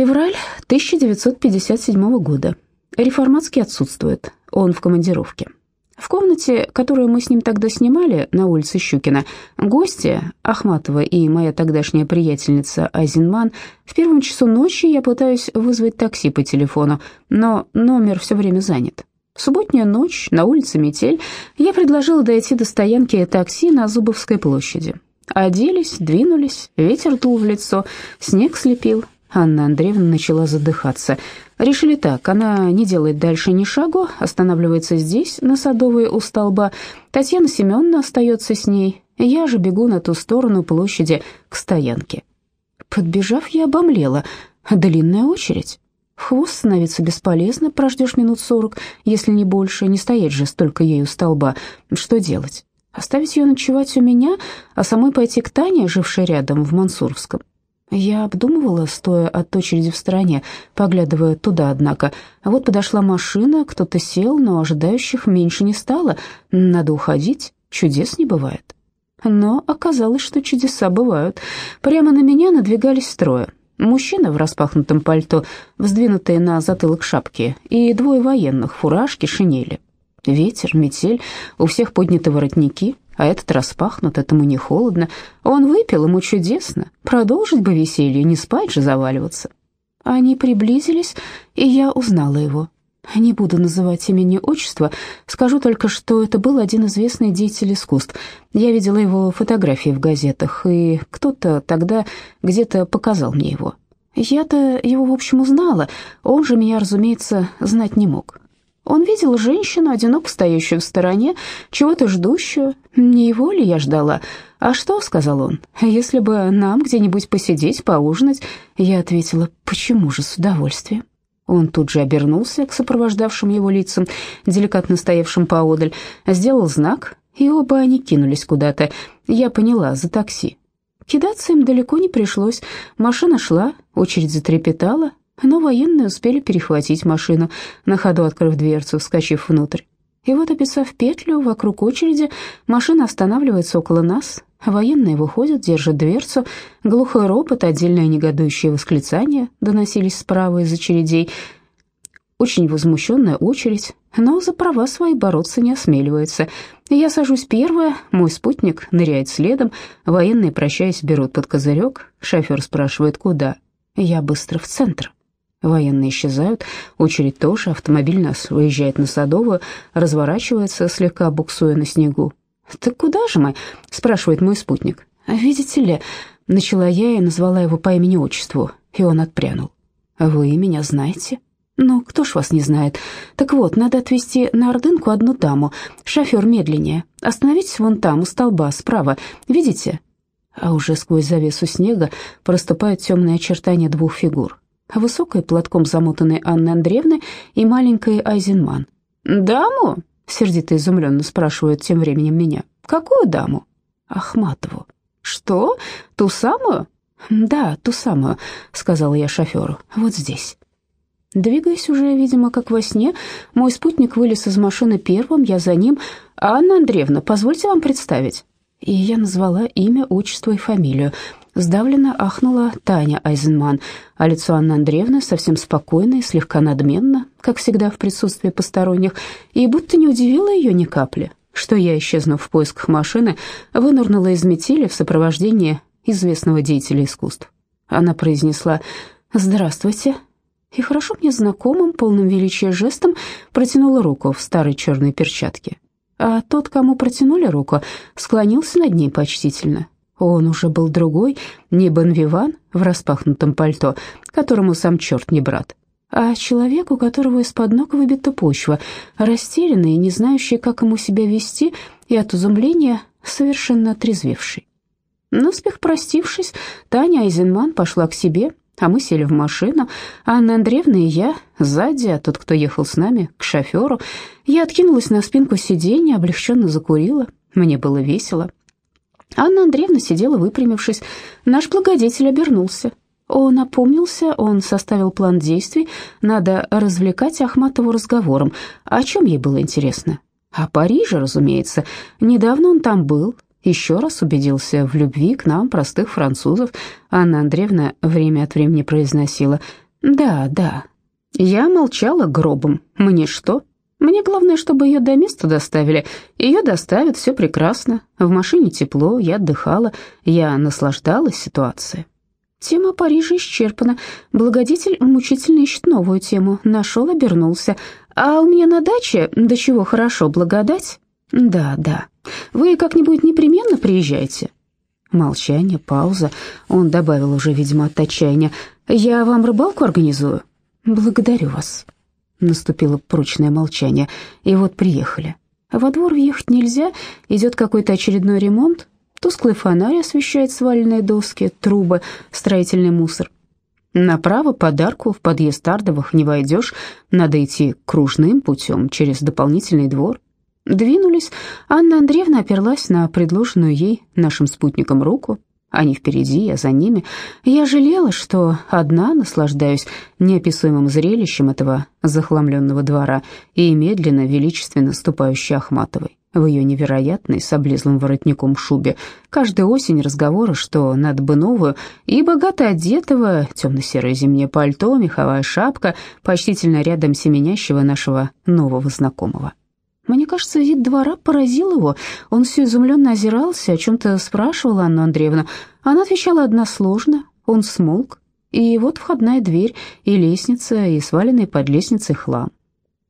Февраль 1957 года. Реформатский отсутствует, он в командировке. В комнате, которую мы с ним тогда снимали на улице Щукина, гости, Ахматова и моя тогдашняя приятельница Айзенман, в первом часу ночи я пытаюсь вызвать такси по телефону, но номер все время занят. Субботняя ночь, на улице Метель, я предложила дойти до стоянки такси на Зубовской площади. Оделись, двинулись, ветер дул в лицо, снег слепил. Анна Андреевна начала задыхаться. Решили так, она не делает дальше ни шагу, останавливается здесь, на Садовой у столба. Татьяна Семеновна остается с ней. Я же бегу на ту сторону площади к стоянке. Подбежав, я обомлела. Длинная очередь. В хвост становиться бесполезно, прождешь минут сорок, если не больше, не стоять же столько ей у столба. Что делать? Оставить ее ночевать у меня, а самой пойти к Тане, жившей рядом, в Мансуровском? Я обдумывала, стоя от очереди в стороне, поглядывая туда, однако. А вот подошла машина, кто-то сел, но ожидающих меньше не стало. Надо уходить, чудес не бывает. Но оказалось, что чудеса бывают. Прямо на меня надвигались трое. Мужчина в распахнутом пальто, вздвинутые на затылок шапки, и двое военных, фуражки, шинели. Ветер, метель, у всех подняты воротники, а этот распахнут, этому не холодно. Он выпил, ему чудесно. Продолжить бы веселье, не спать же заваливаться. Они приблизились, и я узнала его. Не буду называть имени отчества, скажу только, что это был один известный деятель искусств. Я видела его фотографии в газетах, и кто-то тогда где-то показал мне его. Я-то его, в общем, узнала, он же меня, разумеется, знать не мог. Он видел женщину, одиноко стоящую в стороне, чего-то ждущую. Не его ли я ждала? «А что?» — сказал он. «Если бы нам где-нибудь посидеть, поужинать?» Я ответила, «Почему же, с удовольствием». Он тут же обернулся к сопровождавшим его лицам, деликатно стоявшим поодаль, сделал знак, и оба они кинулись куда-то. Я поняла, за такси. Кидаться им далеко не пришлось. Машина шла, очередь затрепетала, но военные успели перехватить машину, на ходу открыв дверцу, вскочив внутрь. И вот, описав петлю вокруг очереди, машина останавливается около нас, военные выходят, держат дверцу, глухой ропот, отдельное негодующее восклицание доносились справа из очередей, очень возмущенная очередь, но за права свои бороться не осмеливается. Я сажусь первая, мой спутник ныряет следом, военные, прощаясь, берут под козырек, шофер спрашивает, куда. Я быстро в центр. Военные исчезают, очередь тоже, автомобиль нас выезжает на Садовую, разворачивается, слегка буксуя на снегу. «Так куда же мы?» — спрашивает мой спутник. «Видите ли...» — начала я и назвала его по имени-отчеству, и он отпрянул. «Вы меня знаете?» «Ну, кто ж вас не знает? Так вот, надо отвезти на Ордынку одну даму. Шофер медленнее. Остановитесь вон там, у столба, справа. Видите?» А уже сквозь завесу снега проступают темные очертания двух фигур высокой, платком замотанной Анны Андреевны и маленькой Айзенман. «Даму?» — сердито изумленно спрашивают тем временем меня. «Какую даму?» «Ахматову». «Что? Ту самую?» «Да, ту самую», — сказала я шоферу. «Вот здесь». Двигаясь уже, видимо, как во сне, мой спутник вылез из машины первым, я за ним. «Анна Андреевна, позвольте вам представить». И я назвала имя, отчество и фамилию. Сдавленно ахнула Таня Айзенман, а лицо Анны Андреевны совсем спокойно и слегка надменно, как всегда в присутствии посторонних, и будто не удивило ее ни капли, что я, исчезнув в поисках машины, вынырнула из метели в сопровождении известного деятеля искусств. Она произнесла «Здравствуйте», и хорошо мне знакомым, полным величия жестом протянула руку в старой черной перчатке. А тот, кому протянули руку, склонился над ней почтительно, он уже был другой, не Бонвиван в распахнутом пальто, которому сам черт не брат, а человек, у которого из-под ног выбита почва, растерянный не знающий, как ему себя вести, и от изумления совершенно отрезвевший. Наспех простившись, Таня Айзенман пошла к себе, а мы сели в машину, Анна Андреевна и я сзади, а тот, кто ехал с нами, к шоферу. Я откинулась на спинку сиденья, облегченно закурила, мне было весело. Анна Андреевна сидела выпрямившись. Наш благодетель обернулся. Он опомнился, он составил план действий. Надо развлекать Ахматову разговором. О чем ей было интересно? О Париже, разумеется. Недавно он там был. Еще раз убедился в любви к нам, простых французов. Анна Андреевна время от времени произносила Да, да. Я молчала гробом. Мне что? Мне главное, чтобы ее до места доставили. Ее доставят, все прекрасно. В машине тепло, я отдыхала, я наслаждалась ситуацией. Тема Парижа исчерпана. Благодетель мучительно ищет новую тему. Нашел, обернулся. А у меня на даче, до чего хорошо, благодать? Да, да. Вы как-нибудь непременно приезжайте. Молчание, пауза. Он добавил уже, видимо, от отчаяния. «Я вам рыбалку организую?» «Благодарю вас». Наступило прочное молчание, и вот приехали. Во двор въехать нельзя, идет какой-то очередной ремонт. Тусклый фонарь освещает сваленные доски, трубы, строительный мусор. Направо подарку в подъезд Ардовых не войдешь, надо идти кружным путем через дополнительный двор. Двинулись, Анна Андреевна оперлась на предложенную ей нашим спутникам руку. Они впереди, я за ними. Я жалела, что одна наслаждаюсь неописуемым зрелищем этого захламленного двора и медленно, величественно ступающей Ахматовой в ее невероятной с облезлым воротником шубе. Каждая осень разговоры, что надо бы новую, и богато одетого, темно-серое зимнее пальто, меховая шапка, почтительно рядом семенящего нашего нового знакомого. Мне кажется, вид двора поразил его. Он все изумленно озирался, о чем-то спрашивал Анну Андреевну. Она отвечала односложно. Он смолк. И вот входная дверь, и лестница, и сваленный под лестницей хлам.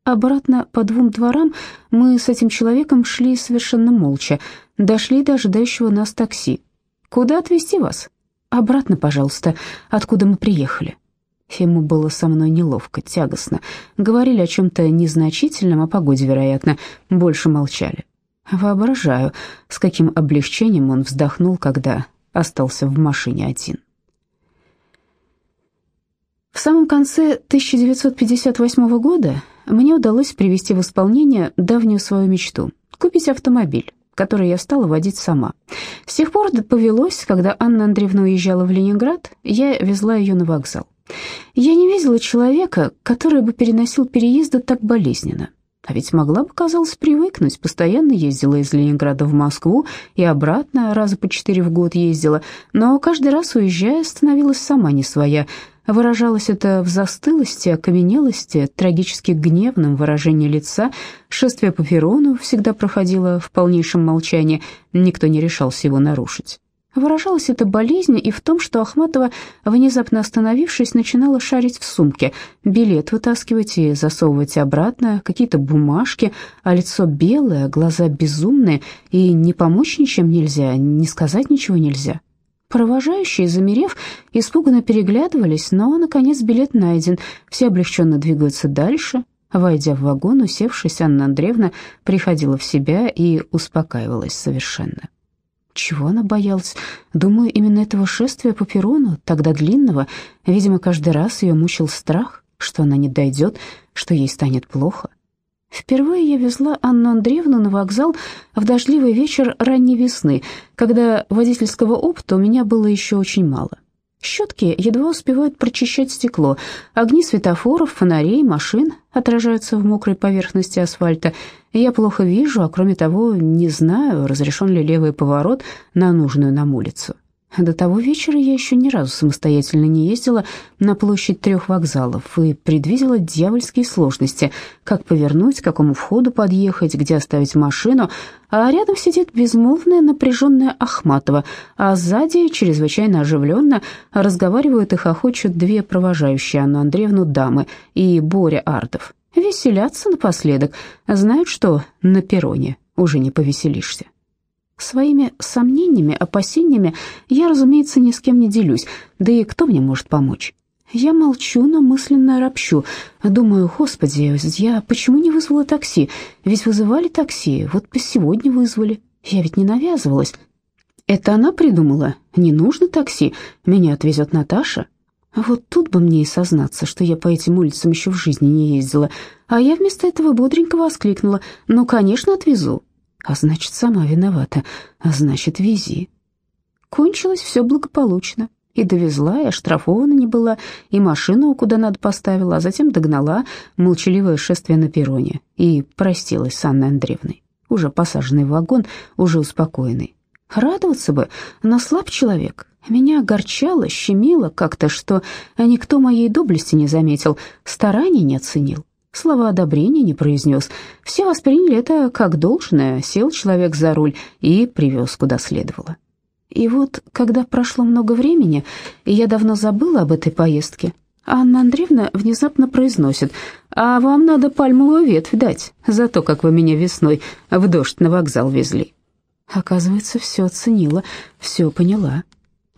Обратно по двум дворам мы с этим человеком шли совершенно молча. Дошли до ожидающего нас такси. «Куда отвезти вас?» «Обратно, пожалуйста, откуда мы приехали». Ему было со мной неловко, тягостно. Говорили о чем-то незначительном, о погоде, вероятно, больше молчали. Воображаю, с каким облегчением он вздохнул, когда остался в машине один. В самом конце 1958 года мне удалось привести в исполнение давнюю свою мечту – купить автомобиль который я стала водить сама. С тех пор повелось, когда Анна Андреевна уезжала в Ленинград, я везла ее на вокзал. Я не видела человека, который бы переносил переезды так болезненно. А ведь могла бы, казалось, привыкнуть. Постоянно ездила из Ленинграда в Москву и обратно, раза по четыре в год ездила. Но каждый раз, уезжая, становилась сама не своя. Выражалось это в застылости, окаменелости, трагически гневном выражении лица. Шествие по перрону всегда проходило в полнейшем молчании, никто не решался его нарушить. Выражалась эта болезнь и в том, что Ахматова, внезапно остановившись, начинала шарить в сумке, билет вытаскивать и засовывать обратно, какие-то бумажки, а лицо белое, глаза безумные, и не помочь ничем нельзя, не сказать ничего нельзя. Провожающие, замерев, испуганно переглядывались, но, наконец, билет найден, все облегченно двигаются дальше. Войдя в вагон, усевшись, Анна Андреевна приходила в себя и успокаивалась совершенно. Чего она боялась? Думаю, именно этого шествия по перрону, тогда длинного. Видимо, каждый раз ее мучил страх, что она не дойдет, что ей станет плохо. Впервые я везла Анну Андреевну на вокзал в дождливый вечер ранней весны, когда водительского опыта у меня было еще очень мало. Щетки едва успевают прочищать стекло. Огни светофоров, фонарей, машин отражаются в мокрой поверхности асфальта. Я плохо вижу, а кроме того, не знаю, разрешен ли левый поворот на нужную нам улицу. До того вечера я еще ни разу самостоятельно не ездила на площадь трех вокзалов и предвидела дьявольские сложности, как повернуть, к какому входу подъехать, где оставить машину, а рядом сидит безмолвная напряженная Ахматова, а сзади, чрезвычайно оживленно, разговаривают и хохочут две провожающие Анну Андреевну дамы и Боря Ардов. Веселятся напоследок, знают, что на перроне уже не повеселишься. Своими сомнениями, опасениями я, разумеется, ни с кем не делюсь, да и кто мне может помочь? Я молчу, но мысленно ропщу. Думаю, господи, я почему не вызвала такси? Ведь вызывали такси, вот сегодня вызвали. Я ведь не навязывалась. Это она придумала. Не нужно такси, меня отвезет Наташа. Вот тут бы мне и сознаться, что я по этим улицам еще в жизни не ездила. А я вместо этого бодренько воскликнула. Ну, конечно, отвезу. А значит, сама виновата. А значит, вези. Кончилось все благополучно. И довезла, и оштрафована не была, и машину куда надо поставила, а затем догнала молчаливое шествие на перроне и простилась с Анной Андреевной, уже посаженный в вагон, уже успокоенный. Радоваться бы, но слаб человек, Меня огорчало, щемило как-то, что никто моей доблести не заметил, стараний не оценил. Слова одобрения не произнес. Все восприняли это как должное. Сел человек за руль и привез куда следовало. И вот, когда прошло много времени, и я давно забыла об этой поездке, Анна Андреевна внезапно произносит, «А вам надо пальмовую ветвь дать за то, как вы меня весной в дождь на вокзал везли». Оказывается, все оценила, все поняла.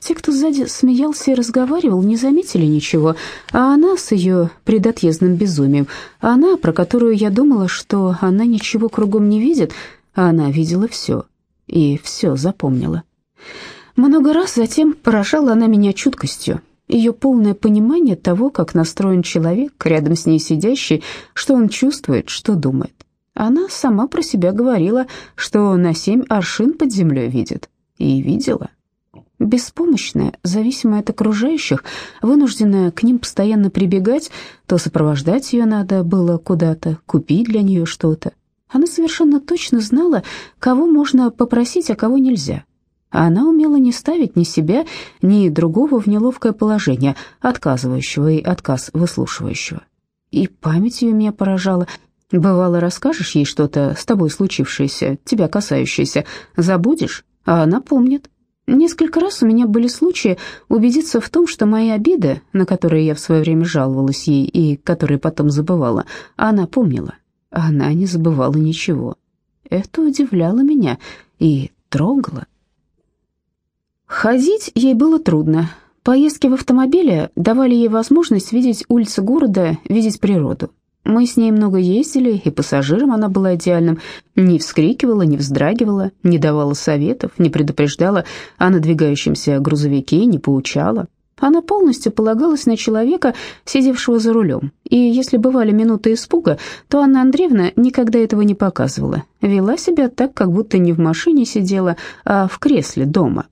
Те, кто сзади смеялся и разговаривал, не заметили ничего, а она с ее предотъездным безумием, она, про которую я думала, что она ничего кругом не видит, а она видела все и все запомнила. Много раз затем поражала она меня чуткостью, ее полное понимание того, как настроен человек, рядом с ней сидящий, что он чувствует, что думает. Она сама про себя говорила, что на семь аршин под землей видит. И видела. Беспомощная, зависимая от окружающих, вынужденная к ним постоянно прибегать, то сопровождать ее надо было куда-то, купить для нее что-то. Она совершенно точно знала, кого можно попросить, а кого нельзя. А она умела не ставить ни себя, ни другого в неловкое положение, отказывающего и отказ выслушивающего. И память ее меня поражала. Бывало, расскажешь ей что-то с тобой случившееся, тебя касающееся, забудешь, а она помнит. Несколько раз у меня были случаи убедиться в том, что мои обиды, на которые я в свое время жаловалась ей и которые потом забывала, она помнила. Она не забывала ничего. Это удивляло меня и трогало. Ходить ей было трудно. Поездки в автомобиле давали ей возможность видеть улицы города, видеть природу. Мы с ней много ездили, и пассажиром она была идеальным. Не вскрикивала, не вздрагивала, не давала советов, не предупреждала о надвигающемся грузовике, не поучала. Она полностью полагалась на человека, сидевшего за рулем. И если бывали минуты испуга, то Анна Андреевна никогда этого не показывала. Вела себя так, как будто не в машине сидела, а в кресле дома.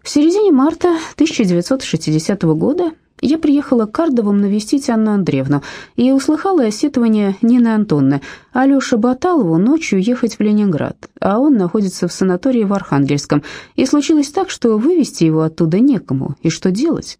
В середине марта 1960 года я приехала к Кардовым навестить Анну Андреевну и услыхала осетование Нины Антонны. Алёше Баталову ночью ехать в Ленинград, а он находится в санатории в Архангельском. И случилось так, что вывести его оттуда некому, и что делать?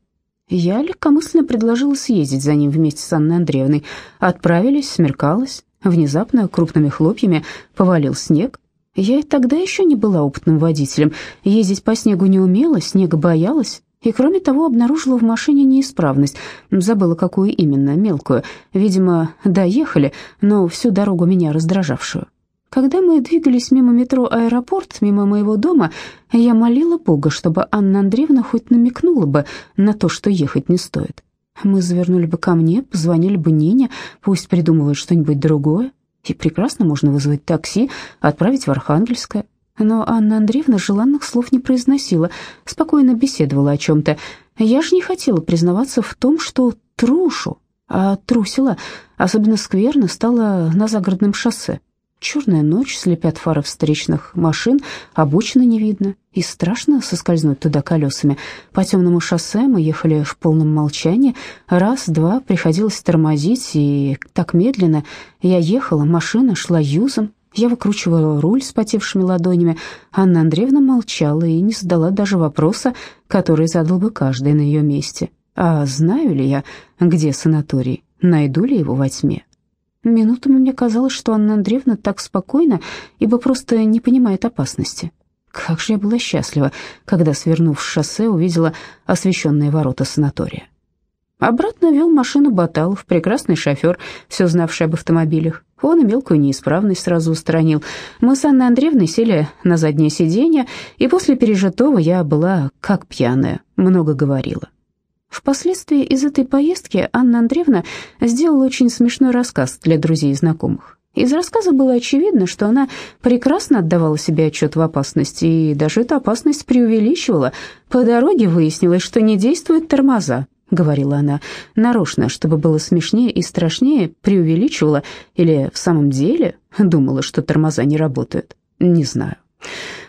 Я легкомысленно предложила съездить за ним вместе с Анной Андреевной. Отправились, смеркалось. Внезапно крупными хлопьями повалил снег. Я и тогда еще не была опытным водителем, ездить по снегу не умела, снега боялась, и, кроме того, обнаружила в машине неисправность, забыла, какую именно, мелкую. Видимо, доехали, но всю дорогу меня раздражавшую. Когда мы двигались мимо метро «Аэропорт», мимо моего дома, я молила Бога, чтобы Анна Андреевна хоть намекнула бы на то, что ехать не стоит. Мы завернули бы ко мне, позвонили бы Нине, пусть придумывает что-нибудь другое. И прекрасно можно вызвать такси, отправить в Архангельское. Но Анна Андреевна желанных слов не произносила, спокойно беседовала о чем-то. Я же не хотела признаваться в том, что трушу, а трусила. Особенно скверно стало на загородном шоссе. Черная ночь, слепят фары встречных машин, обочины не видно, и страшно соскользнуть туда колесами. По темному шоссе мы ехали в полном молчании. Раз-два приходилось тормозить, и так медленно я ехала, машина шла юзом. Я выкручивала руль с потевшими ладонями. Анна Андреевна молчала и не задала даже вопроса, который задал бы каждый на ее месте. А знаю ли я, где санаторий? Найду ли его во тьме? Минутами мне казалось, что Анна Андреевна так спокойна, ибо просто не понимает опасности. Как же я была счастлива, когда, свернув с шоссе, увидела освещенные ворота санатория. Обратно вел машину Баталов, прекрасный шофер, все знавший об автомобилях. Он и мелкую неисправность сразу устранил. Мы с Анной Андреевной сели на заднее сиденье, и после пережитого я была как пьяная, много говорила. Впоследствии из этой поездки Анна Андреевна сделала очень смешной рассказ для друзей и знакомых. Из рассказа было очевидно, что она прекрасно отдавала себе отчет в опасности и даже эту опасность преувеличивала. По дороге выяснилось, что не действуют тормоза, говорила она, нарочно, чтобы было смешнее и страшнее, преувеличивала или в самом деле думала, что тормоза не работают. Не знаю.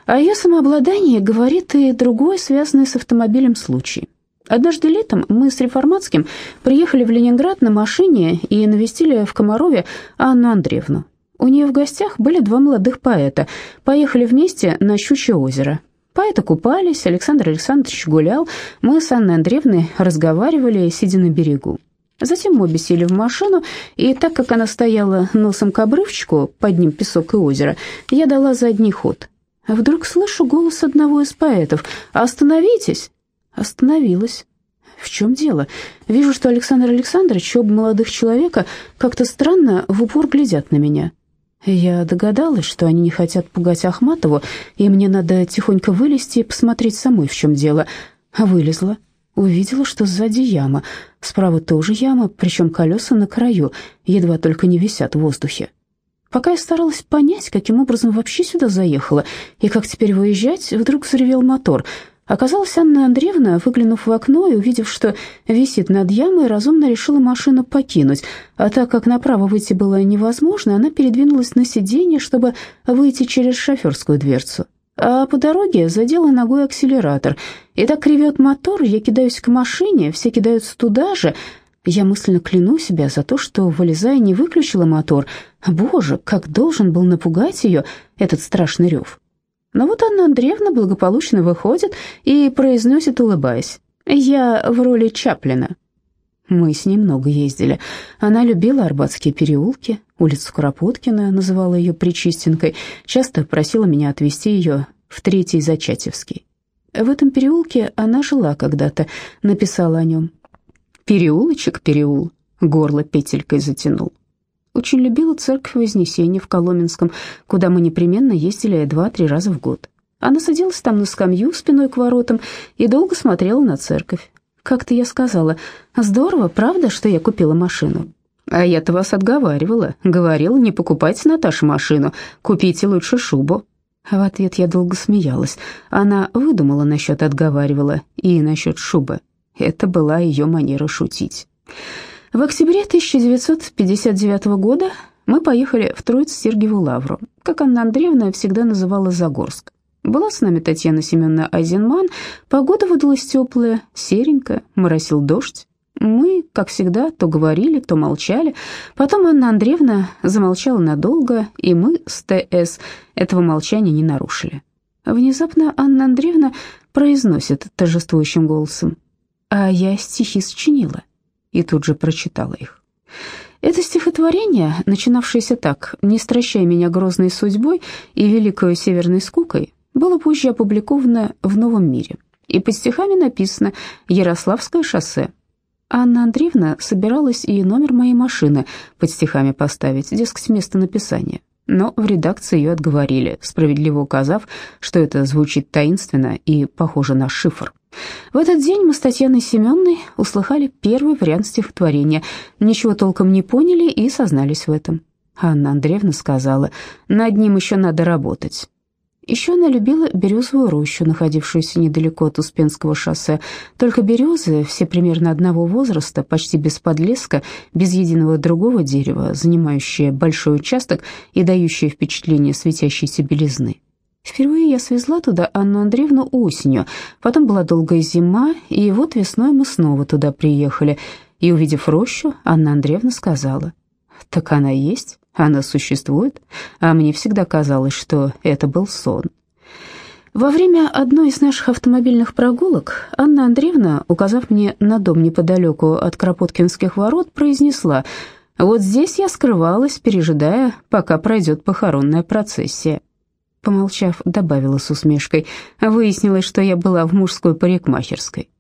А ее самообладание говорит и другой, связанный с автомобилем случай. Однажды летом мы с Реформатским приехали в Ленинград на машине и навестили в Комарове Анну Андреевну. У нее в гостях были два молодых поэта. Поехали вместе на Щучье озеро. Поэты купались, Александр Александрович гулял, мы с Анной Андреевной разговаривали, сидя на берегу. Затем мы обе сели в машину, и так как она стояла носом к обрывчику, под ним песок и озеро, я дала задний ход. Вдруг слышу голос одного из поэтов «Остановитесь!» Остановилась. В чем дело? Вижу, что Александр Александрович, оба молодых человека, как-то странно в упор глядят на меня. Я догадалась, что они не хотят пугать Ахматову, и мне надо тихонько вылезти и посмотреть самой, в чем дело. Вылезла. Увидела, что сзади яма. Справа тоже яма, причем колеса на краю, едва только не висят в воздухе. Пока я старалась понять, каким образом вообще сюда заехала, и как теперь выезжать, вдруг заревел мотор — Оказалось, Анна Андреевна, выглянув в окно и увидев, что висит над ямой, разумно решила машину покинуть, а так как направо выйти было невозможно, она передвинулась на сиденье, чтобы выйти через шоферскую дверцу. А по дороге задела ногой акселератор. И так ревет мотор, я кидаюсь к машине, все кидаются туда же. Я мысленно кляну себя за то, что, вылезая, не выключила мотор. Боже, как должен был напугать ее этот страшный рев. Но вот Анна Андреевна благополучно выходит и произносит, улыбаясь, «Я в роли Чаплина». Мы с ней много ездили. Она любила Арбатские переулки, улицу Куропоткина, называла ее Причистенкой, часто просила меня отвезти ее в Третий Зачатевский. В этом переулке она жила когда-то, написала о нем. «Переулочек, переул», горло петелькой затянул. Очень любила церковь Вознесения в Коломенском, куда мы непременно ездили два-три раза в год. Она садилась там на скамью спиной к воротам и долго смотрела на церковь. Как-то я сказала, «Здорово, правда, что я купила машину?» «А я-то вас отговаривала, говорила, не покупайте Наташе машину, купите лучше шубу». В ответ я долго смеялась. Она выдумала насчет отговаривала и насчет шубы. Это была ее манера шутить. В октябре 1959 года мы поехали в Троиц-Сергиеву лавру, как Анна Андреевна всегда называла Загорск. Была с нами Татьяна Семеновна Айзенман, погода выдалась теплая, серенькая, моросил дождь. Мы, как всегда, то говорили, то молчали. Потом Анна Андреевна замолчала надолго, и мы с ТС этого молчания не нарушили. Внезапно Анна Андреевна произносит торжествующим голосом, «А я стихи сочинила» и тут же прочитала их. Это стихотворение, начинавшееся так «Не стращай меня грозной судьбой и великою северной скукой», было позже опубликовано в «Новом мире». И под стихами написано «Ярославское шоссе». Анна Андреевна собиралась и номер моей машины под стихами поставить, дескать, место написания. Но в редакции ее отговорили, справедливо указав, что это звучит таинственно и похоже на шифр. В этот день мы с Татьяной Семенной услыхали первый вариант стихотворения, ничего толком не поняли и сознались в этом. Анна Андреевна сказала, над ним еще надо работать. Еще она любила березовую рощу, находившуюся недалеко от Успенского шоссе. Только березы, все примерно одного возраста, почти без подлеска, без единого другого дерева, занимающие большой участок и дающие впечатление светящейся белизны. Впервые я свезла туда Анну Андреевну осенью, потом была долгая зима, и вот весной мы снова туда приехали. И, увидев рощу, Анна Андреевна сказала, «Так она есть, она существует, а мне всегда казалось, что это был сон». Во время одной из наших автомобильных прогулок Анна Андреевна, указав мне на дом неподалеку от Кропоткинских ворот, произнесла, «Вот здесь я скрывалась, пережидая, пока пройдет похоронная процессия». Помолчав, добавила с усмешкой. Выяснилось, что я была в мужской парикмахерской.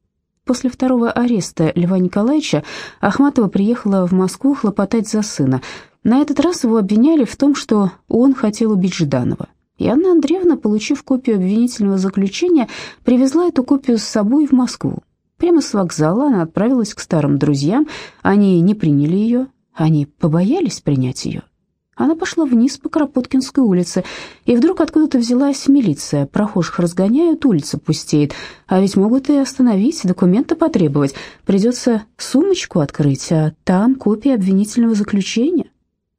После второго ареста Льва Николаевича Ахматова приехала в Москву хлопотать за сына. На этот раз его обвиняли в том, что он хотел убить Жданова. И Анна Андреевна, получив копию обвинительного заключения, привезла эту копию с собой в Москву. Прямо с вокзала она отправилась к старым друзьям. Они не приняли ее, они побоялись принять ее. Она пошла вниз по Кропоткинской улице, и вдруг откуда-то взялась милиция. Прохожих разгоняют, улица пустеет. А ведь могут и остановить, документы потребовать. Придется сумочку открыть, а там копия обвинительного заключения.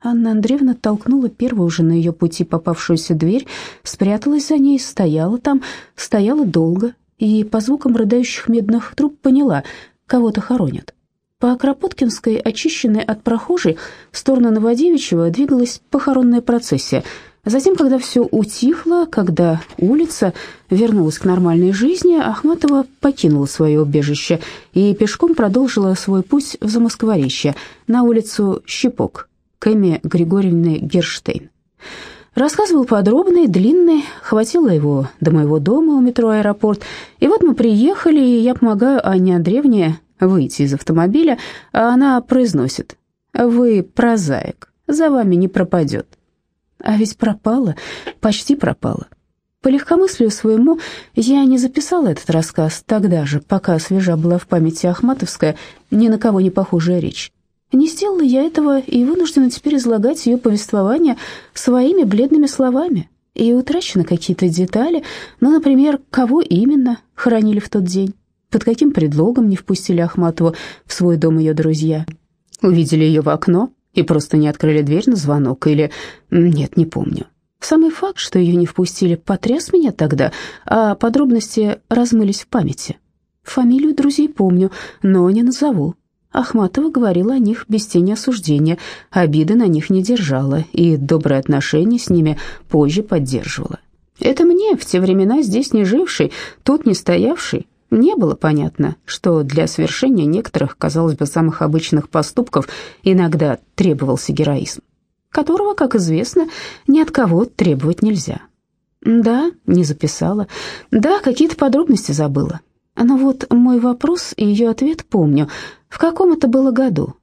Анна Андреевна толкнула первую уже на ее пути попавшуюся дверь, спряталась за ней, стояла там, стояла долго, и по звукам рыдающих медных труб поняла, кого-то хоронят. По Кропоткинской, очищенной от прохожей, в сторону Новодевичьего двигалась похоронная процессия. Затем, когда все утихло, когда улица вернулась к нормальной жизни, Ахматова покинула свое убежище и пешком продолжила свой путь в Замоскворечье, на улицу Щепок, к Эмме Григорьевне Герштейн. Рассказывал подробный, длинный, хватило его до моего дома у метро «Аэропорт», и вот мы приехали, и я помогаю Анне Андреевне выйти из автомобиля, а она произносит «Вы прозаик, за вами не пропадет». А ведь пропала, почти пропала. По легкомыслию своему я не записала этот рассказ тогда же, пока свежа была в памяти Ахматовская, ни на кого не похожая речь. Не сделала я этого и вынуждена теперь излагать ее повествование своими бледными словами. И утрачены какие-то детали, ну, например, кого именно хоронили в тот день, под каким предлогом не впустили Ахматову в свой дом ее друзья. Увидели ее в окно, и просто не открыли дверь на звонок, или... Нет, не помню. Самый факт, что ее не впустили, потряс меня тогда, а подробности размылись в памяти. Фамилию друзей помню, но не назову. Ахматова говорила о них без тени осуждения, обиды на них не держала и добрые отношения с ними позже поддерживала. Это мне, в те времена здесь не живший, тут не стоявший, не было понятно, что для совершения некоторых, казалось бы, самых обычных поступков иногда требовался героизм, которого, как известно, ни от кого требовать нельзя. Да, не записала. Да, какие-то подробности забыла. Но вот мой вопрос и ее ответ помню. В каком это было году?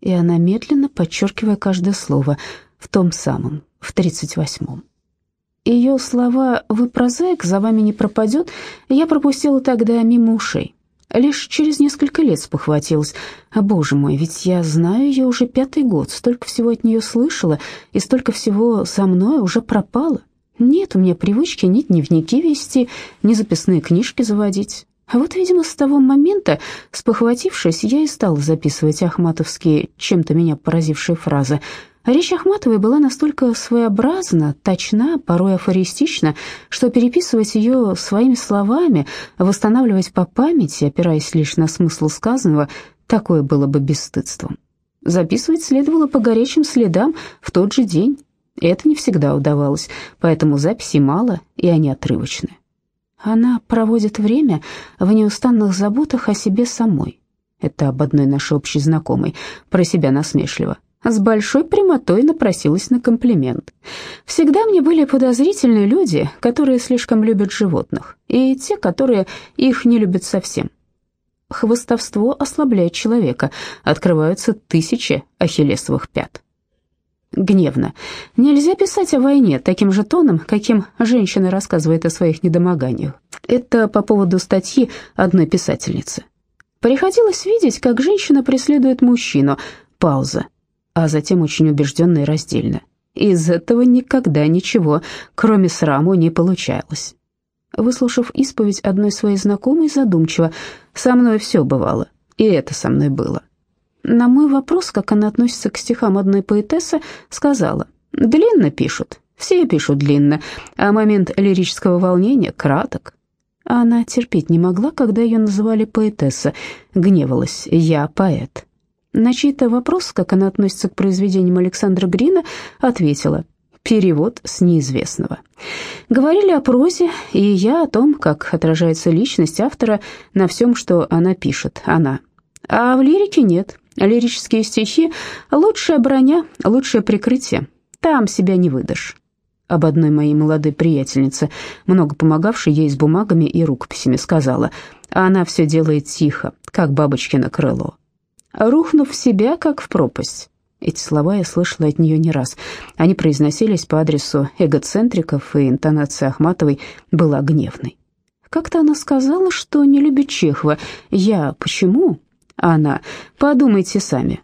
И она медленно, подчеркивая каждое слово, в том самом, в тридцать восьмом. Ее слова «Вы прозаик, за вами не пропадет» я пропустила тогда мимо ушей. Лишь через несколько лет спохватилась. А, боже мой, ведь я знаю ее уже пятый год, столько всего от нее слышала, и столько всего со мной уже пропало. Нет у меня привычки ни дневники вести, ни записные книжки заводить. А вот, видимо, с того момента, спохватившись, я и стала записывать ахматовские, чем-то меня поразившие фразы – Речь Ахматовой была настолько своеобразна, точна, порой афористична, что переписывать ее своими словами, восстанавливать по памяти, опираясь лишь на смысл сказанного, такое было бы бесстыдством. Записывать следовало по горячим следам в тот же день. Это не всегда удавалось, поэтому записей мало, и они отрывочны. Она проводит время в неустанных заботах о себе самой. Это об одной нашей общей знакомой, про себя насмешливо с большой прямотой напросилась на комплимент. Всегда мне были подозрительные люди, которые слишком любят животных, и те, которые их не любят совсем. Хвостовство ослабляет человека, открываются тысячи ахиллесовых пят. Гневно. Нельзя писать о войне таким же тоном, каким женщина рассказывает о своих недомоганиях. Это по поводу статьи одной писательницы. Приходилось видеть, как женщина преследует мужчину. Пауза а затем очень убежденно и раздельно. Из этого никогда ничего, кроме сраму, не получалось. Выслушав исповедь одной своей знакомой, задумчиво, «Со мной все бывало, и это со мной было». На мой вопрос, как она относится к стихам одной поэтессы, сказала, «Длинно пишут, все пишут длинно, а момент лирического волнения краток». Она терпеть не могла, когда ее называли поэтесса, гневалась «я поэт». На чей-то вопрос, как она относится к произведениям Александра Грина, ответила «Перевод с неизвестного». Говорили о прозе, и я о том, как отражается личность автора на всем, что она пишет, она. А в лирике нет. Лирические стихи — лучшая броня, лучшее прикрытие. Там себя не выдашь. Об одной моей молодой приятельнице, много помогавшей ей с бумагами и рукописями, сказала, она все делает тихо, как бабочкино крыло рухнув в себя, как в пропасть. Эти слова я слышала от нее не раз. Они произносились по адресу эгоцентриков, и интонация Ахматовой была гневной. Как-то она сказала, что не любит Чехова. Я почему? Она. Подумайте сами.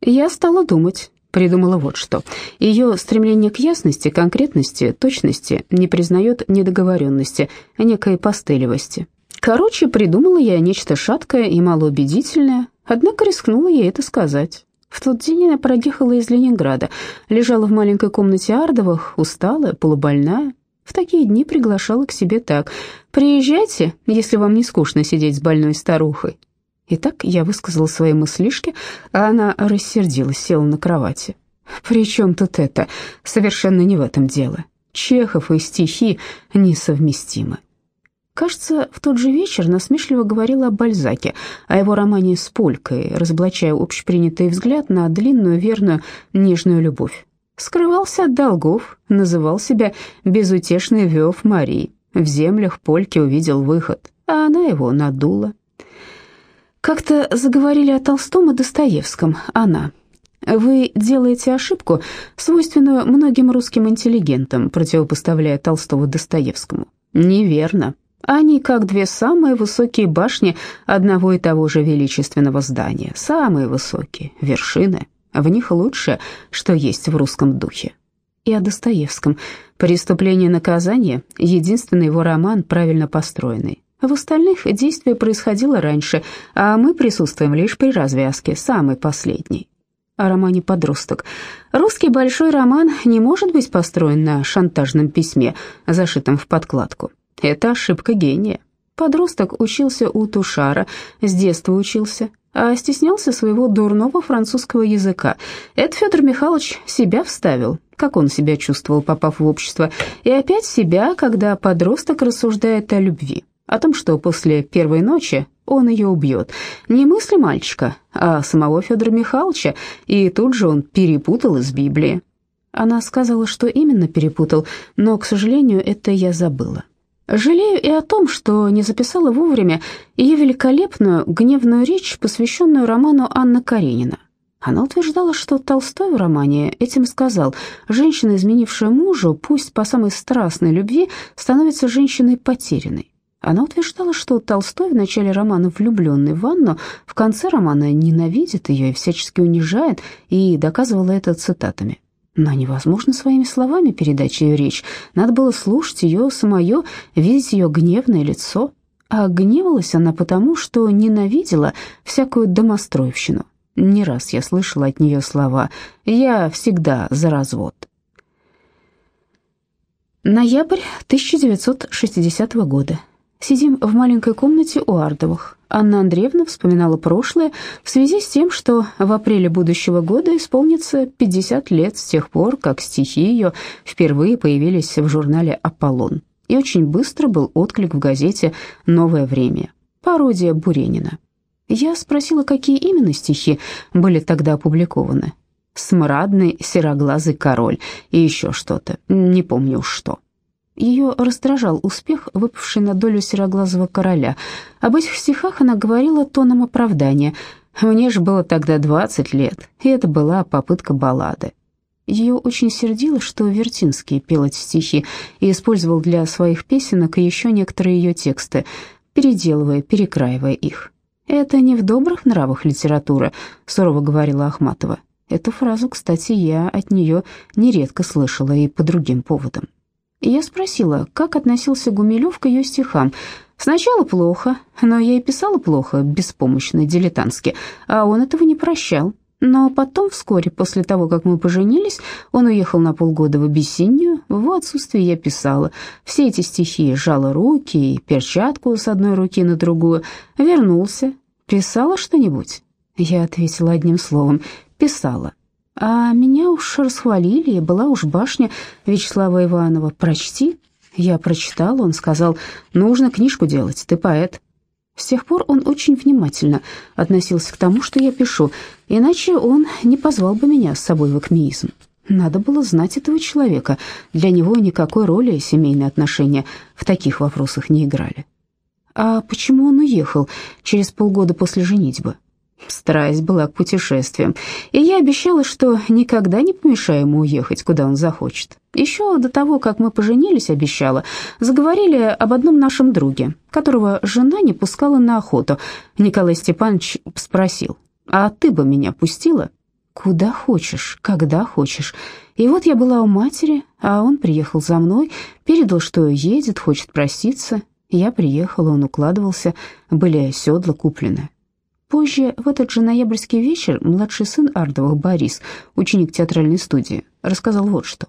Я стала думать. Придумала вот что. Ее стремление к ясности, конкретности, точности не признает недоговоренности, некой постелевости. Короче, придумала я нечто шаткое и малоубедительное, Однако рискнула ей это сказать. В тот день она проехала из Ленинграда, лежала в маленькой комнате Ардовых, усталая, полубольная. В такие дни приглашала к себе так. «Приезжайте, если вам не скучно сидеть с больной старухой». И так я высказала свои мыслишки, а она рассердилась, села на кровати. При чем тут это? Совершенно не в этом дело. Чехов и стихи несовместимы. Кажется, в тот же вечер насмешливо говорила о Бальзаке, о его романе с Полькой, разоблачая общепринятый взгляд на длинную, верную, нежную любовь. Скрывался от долгов, называл себя безутешный Вёв Марии. В землях Польки увидел выход, а она его надула. Как-то заговорили о Толстом и Достоевском, она. Вы делаете ошибку, свойственную многим русским интеллигентам, противопоставляя Толстого Достоевскому. Неверно. Они как две самые высокие башни одного и того же величественного здания, самые высокие, вершины. В них лучшее, что есть в русском духе. И о Достоевском. «Преступление и наказание» — единственный его роман, правильно построенный. В остальных действие происходило раньше, а мы присутствуем лишь при развязке, самой последней. О романе «Подросток». Русский большой роман не может быть построен на шантажном письме, зашитом в подкладку. Это ошибка гения. Подросток учился у Тушара, с детства учился, а стеснялся своего дурного французского языка. Это Федор Михайлович себя вставил, как он себя чувствовал, попав в общество, и опять себя, когда подросток рассуждает о любви, о том, что после первой ночи он ее убьет. Не мысли мальчика, а самого Федора Михайловича, и тут же он перепутал из Библии. Она сказала, что именно перепутал, но, к сожалению, это я забыла. Жалею и о том, что не записала вовремя ее великолепную гневную речь, посвященную роману Анна Каренина. Она утверждала, что Толстой в романе этим сказал, женщина, изменившая мужу, пусть по самой страстной любви, становится женщиной потерянной. Она утверждала, что Толстой в начале романа влюбленный в Анну, в конце романа ненавидит ее и всячески унижает, и доказывала это цитатами. Но невозможно своими словами передать ее речь. Надо было слушать ее самое, видеть ее гневное лицо. А гневалась она потому, что ненавидела всякую домостроевщину. Не раз я слышала от нее слова «я всегда за развод». Ноябрь 1960 года. Сидим в маленькой комнате у Ардовых. Анна Андреевна вспоминала прошлое в связи с тем, что в апреле будущего года исполнится 50 лет с тех пор, как стихи ее впервые появились в журнале «Аполлон». И очень быстро был отклик в газете «Новое время». Пародия Буренина. Я спросила, какие именно стихи были тогда опубликованы. «Смрадный сероглазый король» и еще что-то, не помню что. Ее раздражал успех, выпавший на долю сероглазого короля. Об этих стихах она говорила тоном оправдания. «Мне же было тогда двадцать лет, и это была попытка баллады». Ее очень сердило, что Вертинский пел эти стихи и использовал для своих песенок еще некоторые ее тексты, переделывая, перекраивая их. «Это не в добрых нравах литературы», — сурово говорила Ахматова. Эту фразу, кстати, я от нее нередко слышала и по другим поводам. Я спросила, как относился Гумилев к ее стихам. Сначала плохо, но я и писала плохо, беспомощно, дилетантски, а он этого не прощал. Но потом, вскоре после того, как мы поженились, он уехал на полгода в Абиссинию. В его отсутствие я писала. Все эти стихи сжала руки и перчатку с одной руки на другую. Вернулся. Писала что-нибудь? Я ответила одним словом. Писала. А меня уж расхвалили, была уж башня Вячеслава Иванова. Прочти. Я прочитал, он сказал, нужно книжку делать, ты поэт. С тех пор он очень внимательно относился к тому, что я пишу, иначе он не позвал бы меня с собой в акмеизм. Надо было знать этого человека. Для него никакой роли семейные отношения в таких вопросах не играли. А почему он уехал через полгода после женитьбы? Страсть была к путешествиям, и я обещала, что никогда не помешаю ему уехать, куда он захочет. Еще до того, как мы поженились, обещала, заговорили об одном нашем друге, которого жена не пускала на охоту. Николай Степанович спросил, «А ты бы меня пустила?» «Куда хочешь, когда хочешь». И вот я была у матери, а он приехал за мной, передал, что едет, хочет проститься. Я приехала, он укладывался, были седла куплены. Позже, в этот же ноябрьский вечер, младший сын Ардовых, Борис, ученик театральной студии, рассказал вот что.